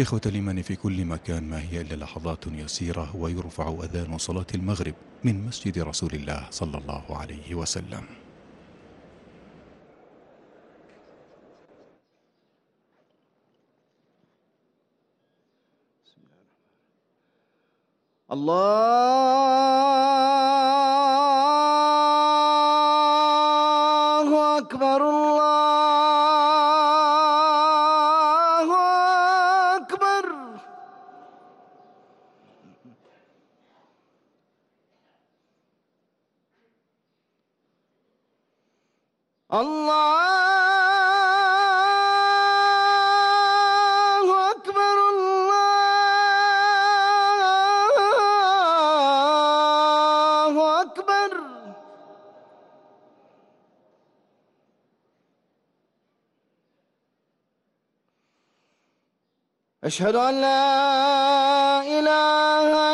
إخوة الإيمان في كل مكان، ما هي إلا لحظات يسيرة ويرفع أذان صلاة المغرب من مسجد رسول الله صلى الله عليه وسلم. الله أكبر، الله الله أكبر الله أكبر أشهد أن لا إله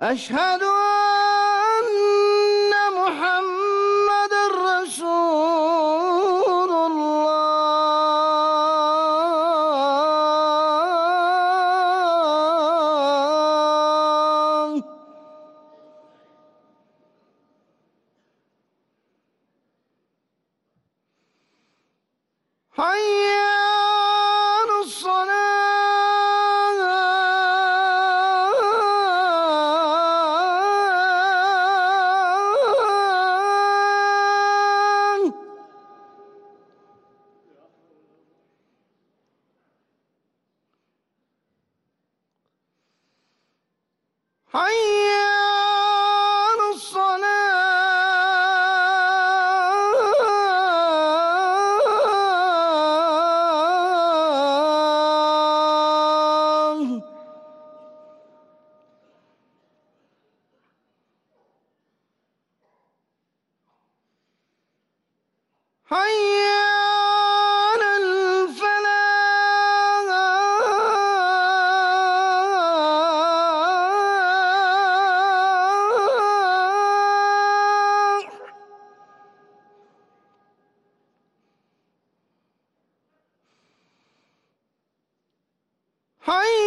أشهد أن محمد رسول الله. حي حي حي